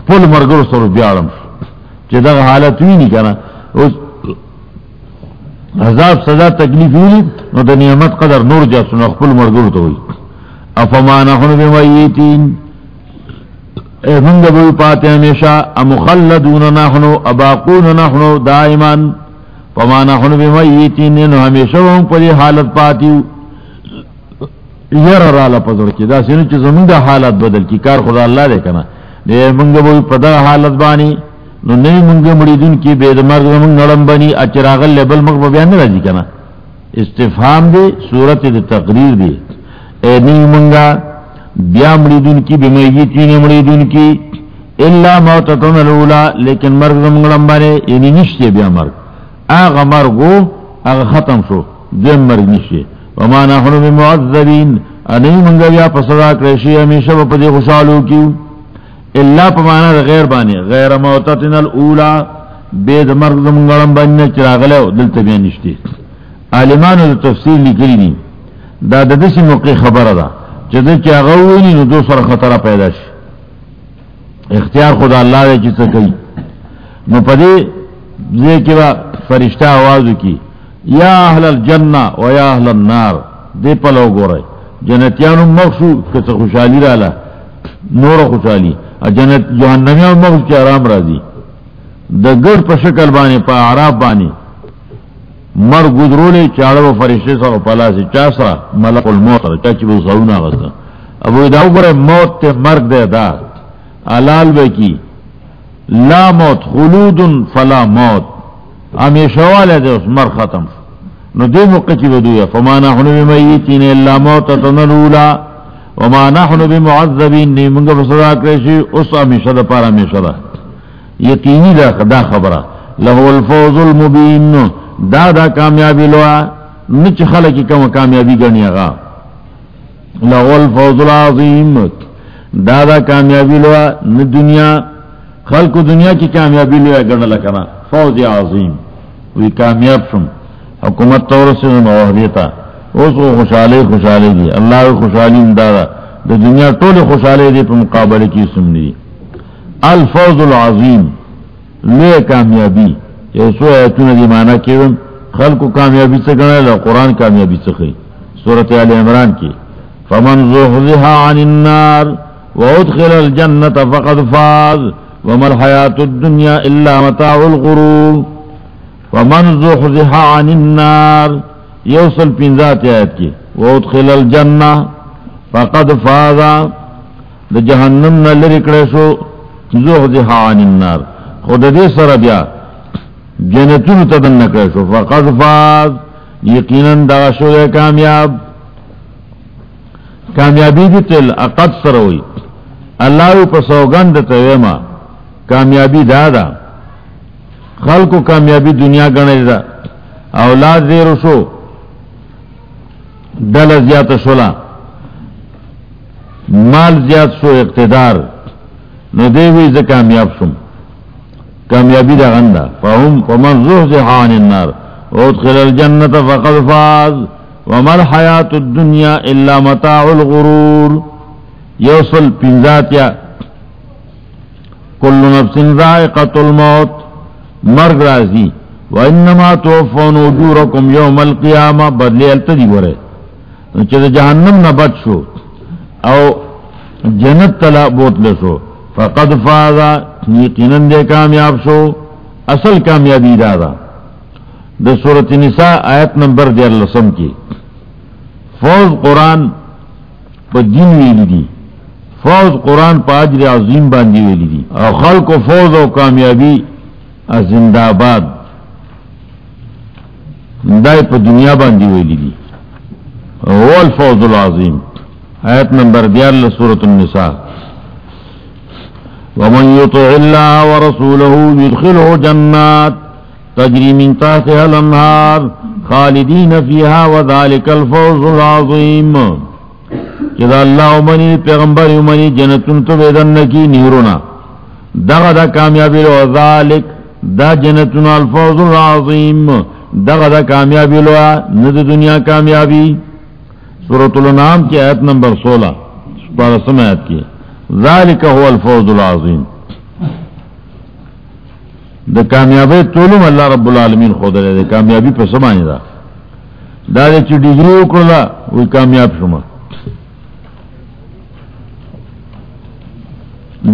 پل مرگر سر بیارم شو چی دا حالت ہوئی نہیں کنا عذاب، سزا، تکلیف ہوئی نو دا نعمت قدر نور جا سنو خپل مرگر تو ہوئی افما نحن بمیتین۔ اے منگ بوی پاتے ہمیشہ، امخلدون نحنو اباقون نحنو دائما پمانا خن بمیتین نو ہمیشہ ہم پری حالت پاتیو۔ یر رالا پزر کی، دا سینو چی زمین دا حالت بدل کی، کار خدا اللہ دے کنا۔ دے منگا بوی پدا حالت بانی، نو نوی منگا مریدون کی بید مرگ منگ نرم بنی اچراغل لیبل مغبا بیان راجی کنا۔ استفام دے، صورت دے، تقریر دے۔ اے نوی منگا، بیا مریدون کی بمیتین مریدون کی اللہ موتتن الاولا، لیکن مرگ منگ یعنی نشتے بیا مرگ. آغا مرگو آغا ختم شو دیم مرگ نشتے. وما نحن بمعذبین انی منگا بیا پسدا کرشی ہمیشہ با پدی خوشحالو کیو. اللہ پمانا دا غیر بانی، غیر موتتن الاولا، بید مرگ دا منگلم بانی چراغلو دلتا بیا نشتی عالمانو دا تفسیر لکلی نی. دا دا دسی موقع خبر دا چه دا چه اغوینی نو دو سر خطر پیدا شی اختیار خدا اللہ دے چی سکی نو پدی زی کی با فرشتہ آوازو کی یا اہل الجنہ و یا اہل النار. دے پلو گو رہے جنتیانو مخشو کسا خوشحالی رالا نور خوشحالی جنت جہنمیان مخشو کی آرام را دی دا گرد پا شکل بانی پا عراب بانی مر گدرو لے چاڑا فرشتے سا پلا سے چاسرا ملک الموت را. چاچی بو سعونا غزا ابو داو برے موت تے مرگ دے دا علال بے کی. لا موت خلود فلا موت. ہمیشہ والے دے اس مر ختم. نو دے موقع چی بدو یا. فما نحن بمیتین اللہ موتتن الاولا وما نحن بمعذبین. نی منگا کرشی اس ہمیشہ دا پار ہمیشہ دا. یقینی دا, دا خبرہ. لہو الفوز المبین. نو دا دا کامیابی لوا، نچ خلقی کم کامیابی گرنی اغا لہو الفوز العظیم. دا دا کامیابی لوا ن دنیا، خلق دنیا کی کامیابی لوا گرن لکنا. فوز عظیم. وی کامیاب شم. حکومت طور سے دیتا. اس کو خوشحالی خوشحالی دی. اللہ خوشحالی امدادا دا دنیا طول خوشحالی دی پر مقابلے کی سمنی الفوز العظیم. لے کامیابی. یہ سو ایتون دی معنی کیون خلق کامیابی سے گنا لے قرآن کامیابی سے خی صورت علی عمران کی فمن زحزها عن النار وادخل الجنة فقد فاز وما الحياة الدنيا إلا متاع الغرور. ومن زحزح عن النار يوصل في ذات آياتك وادخل الجنة فقد فاز. ده جهنم نلري كرسو زحزح عن النار. خود دي سر بيا جنتون تدن كرسو فقد فاز. یقینا دا شو دے کامیاب. کامیابی بھی تل اقد سروئی اللہ پا سوگند تیویما کامیابی دادا خل کو کامیابی دنیا گنے دا اولاد دیر شو. دل زیات شولا مال زیات شو، اقتدار. نو دے ہوئی ز کامیاب شم کامیابی دا غندا. فهم فمن زحزح النار. وادخل الجنة فقد فاز. وما الحياة الدنيا إلا متاع الغرور. يوصل پنزات یا کل نفس ذائقة الموت. مرگ رازی و انما توفون اجورکم یوم القیامہ بدلی التدی ورے چیز جہنم نہ بچ شو. او جنت تلا بوت لشو فقد فاضا یقیناً دے کامیاب شو، اصل کامیابی دادا دا۔ صورت نساء آیت نمبر دیر لسم کی۔ فوز قرآن پا دین ویلی دی۔ فوز قرآن پا عجر عظیم باندی ویلی دی۔ او خلق و فوز و کامیابی زندہ آباد دائ پہ دنیا باندھی ویلی دی۔ الفوز العظیم۔ آیت نمبر دیال سورت النساء۔ ومن يطع الله ورسوله يدخله جنات تجري من تحتها الانهار خالدين فيها وذلك الفوز العظيم. جدا اللہ امنی، پیغمبر امنی جنتن تو بیدن کی نیرونا. دغا دا کامیابی رو ذالک دا جنتن الفوز العظیم. دغا دا کامیابی لوا ند دنیا کامیابی. سورت النام کی آیت نمبر سولہ پارا سمیت کی ذالک هو الفوز العظیم. دا کامیابی طولم اللہ رب العالمین خود رہے دا کامیابی پہ سمانی دا دا دا چی ڈگری اکرلا وی کامیاب شما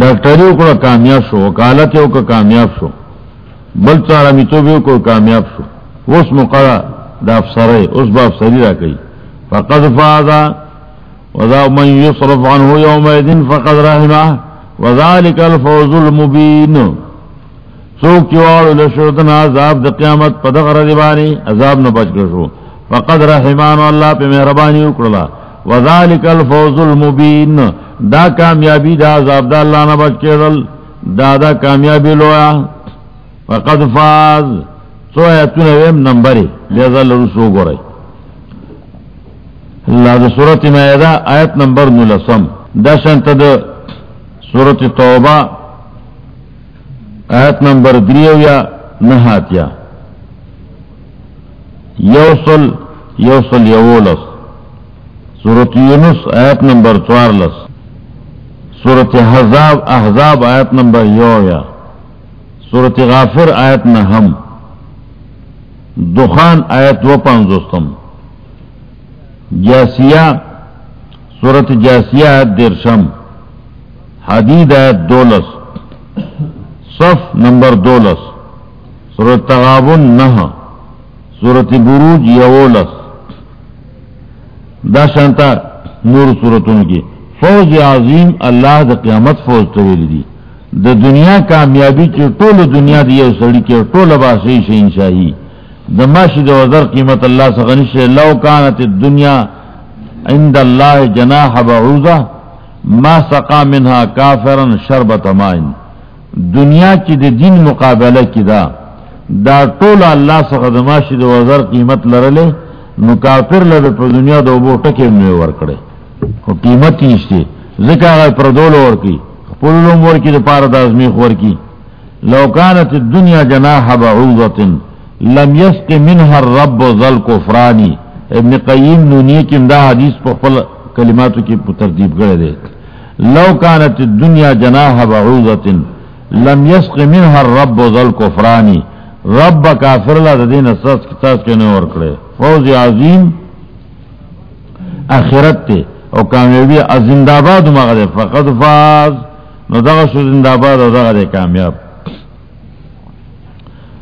ڈاکٹری اکرلا کامیاب شو، وکالت اکرلا کامیاب شو. بل چارا میتو بھی کو کامیاب شو. اس مقرر دا افسر اس با افسری را کئی فقد فاضا وذا من يصرف عنه يومئذ فقد رحمه، وذلك الفوز المبين. سوک چوار لشردن عذاب دا قیامت پا دغر دیبانی عذاب نبچ کرشو فقد رحمان اللہ پہ مہربانی اکڑلا وذلك الفوز المبین دا کامیابی دا عذاب دا اللہ نبچ کردل دا دا کامیابی لویا فقد فاز. سو ایتون ویم نمبری لیزا لرسو گو رئی اللہ دا صورت مائدہ آیت نمبر نلسم دا شنت دا صورت توبہ آیت نمبر دریو یا نہاتیا یوسل یوسل یولس. سورت یونس آیت نمبر چوارلس. سورت حزاب احزاب آیت نمبر یو یا. سورت غافر آیت نہم دخان آیت و پانزوستم جاسیہ سورت جاسیہ درشم حدید دولس، صف نمبر دولس سورت تغابن نہ سورت بروج یولس۔ دا شانتا نور سورتوں کی فوج عظیم اللہ دا قیامت فوج طویل دی دا دنیا کامیابی کی ٹول دنیا دی یو سڑی کی ٹول باسی شہین شاہی دا ماشی دا وزر قیمت اللہ سغنش لو کانت الدنیا عند اللہ جناح بعوضہ ما سقا منها کافرن شربت مائن دنیا کی دی دین مقابلہ کی دا دا ټول الله څخه د ماشي وزر قیمت لرله نو کافر له په دنیا د وبو ټکه نه ور کړي او قیمت نشته. ځکه هغه پر دول ور کی خپل لوم ور کی د لو كانت الدنيا جناح بعوضه. لم يسق منها الرب ذل كفراني ابن قیم نونی کی دا حدیث په خپل کلماتو کې په ترتیب کړی دی. لو كانت الدنيا جناح بعوضه لم يسق منها الرب ذل كفراني رب کافر اللہ دین اساس کتاس کے نور کرے فوز عظیم اخرت تے، او کامیابی زندہ باد مغد فقد فاز. نو دغه شو زندہ باد او دغه کامیاب.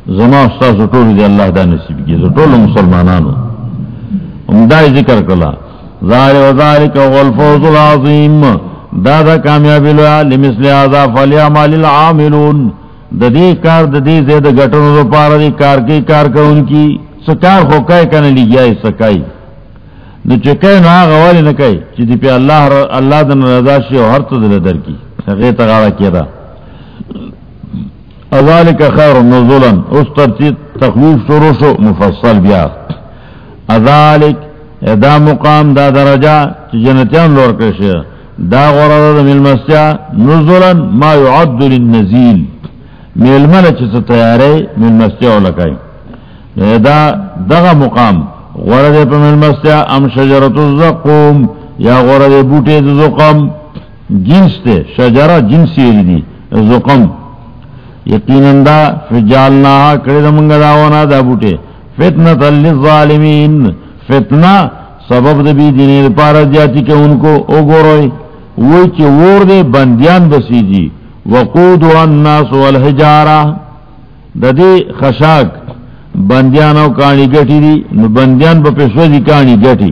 زما استاد ټول دی الله دا نصیب کی زه ټول مسلمانانو. هم دا ذکر کلا ظاهر و ذالک هو الفوز العظیم. دا دا کامیابی لو لمثل هذا فليعمل العاملون. د دې کار، د دې زید غټونو لپاره دی کار کې کار کوونکی سکار خو کای کنه لګیای سکای نو چې کای نو هغه ول نه کای چې دی په الله الله د رضا شي او هر څه دل در کی هغه ته غاړه کیدا اذالک خیر نزولا، اوس ترتیب تخویف شروع شو، مفصل بیا. اذالک ادا مقام، دا درجه چې جنتیان لور کړي دا غره د ملمسیا نزولا ما يعد للنزيل میلمن چ تیارے میل مسیا لکائی دا دغه مقام. غرد په میل مسیا ام شجرۃ الزقوم. یا غرد بوټه د زقم. جنس ته شجره جنسی دی زقم. یقینا دا فجالنا کړه د منګا داونه دا بوټه فتنه للظالمین. فتنه سبب د بی دینه لپاره جاتی کې انکو او ګوروي وای چې ور دې بندیان بسیږي جی. وقود الناس والحجارہ. ددی خشاک. بندیان او کانی گٹی دی. نو بندیان با پیسو دی کانی گٹی.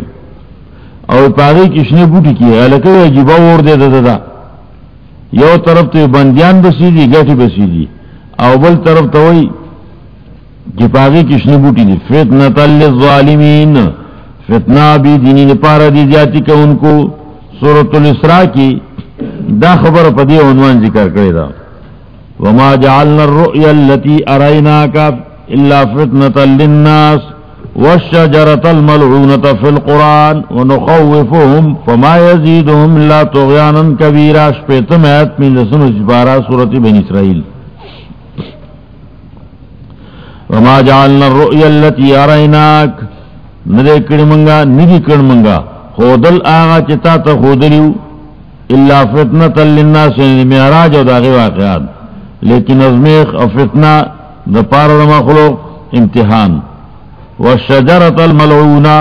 او پاگی کشنی بوٹی کی علکہ عجیبا اور دے دا دا یو طرف تو بندیان بسی دی گٹی بسی دی او بل طرف تو وی کہ پاگی کشنی بوٹی دی فتنة للظالمین. فتنہ بی دینی نپارا دی جاتی کہ ان کو سورة الاسراء کی دا خبر پدی عنوان ذکر کرے دا وما جعلنا الرؤيا التي اريناك الا فتنه للناس والشجره الملعونه في القران ونخوفهم فما يزيدهم الا طغيانا كبيرا. شپتم ایت من لسن سپارہ سورۃ بنی اسرائیل. وما جعلنا الرؤيا التي اريناك ندی کڑ منگا ندی کڑ منگا خودل آغا چتا تا خودلیو. اللہ فتنہ تلنا سے یعنی معراج اور داغی واقعات. لیکن ازمیخ اور فتنہ دا پار مخلوق امتحان. والشجرة الملعونة.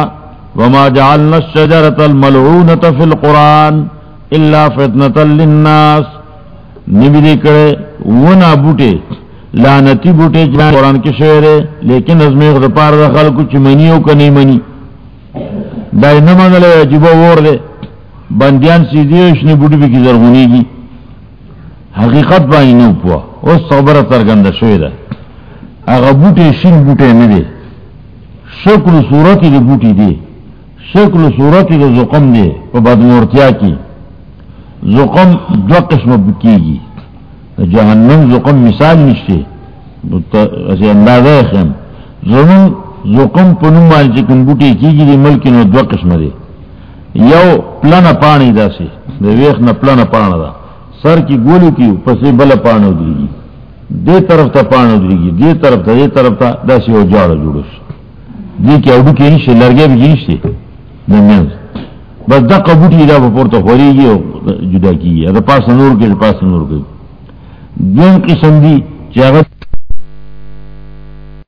وما جعلنا الشجرة الملعونة في القرآن إلا فتنة للناس. نبی کرے، ونا بوٹے. لعنتی بوٹے جان قرآن کے شعر ہے، لیکن ازمیغ دا پار کچھ منی ہو کا نہیں منی۔ دائی نمان لے عجیبہ وور دے، بندیان سیدھی اشنی بوٹی بھی کی زرغونی گی۔ حقیقت بانی نو پوا اس صبر ترگندہ شعر ہے۔ اگا بوٹے شن بوٹے میں دے۔ شکل صورتی دے بوٹی دے۔ شکل صورتی دے زقم دے، پا بدمورتیا کی۔ زقم دو قسم بکی گی۔ جہنم زقم مثال نشتے اسی اندازہ خیم زمن زقم پنم مال چکن بوٹی کی گی دی ملکی نو دو قسم دے یو پلان پانی دا سی. دا ویخ نا پلان پانا دا. سر کی گولی کی پسی بلا پانا دری گی دے طرف تا پانا دری گی دے طرف تا دے طرف تا دا سی ہو جاڑا جوڑو سی. دی کی اوڈو کی نشتے لرگے بھی نشتے نمیان بس دا قبوٹی دا پورتا خوری گی جدا کی گی اگر پاس نور کے پاس نور کے دون قسم دی چاہت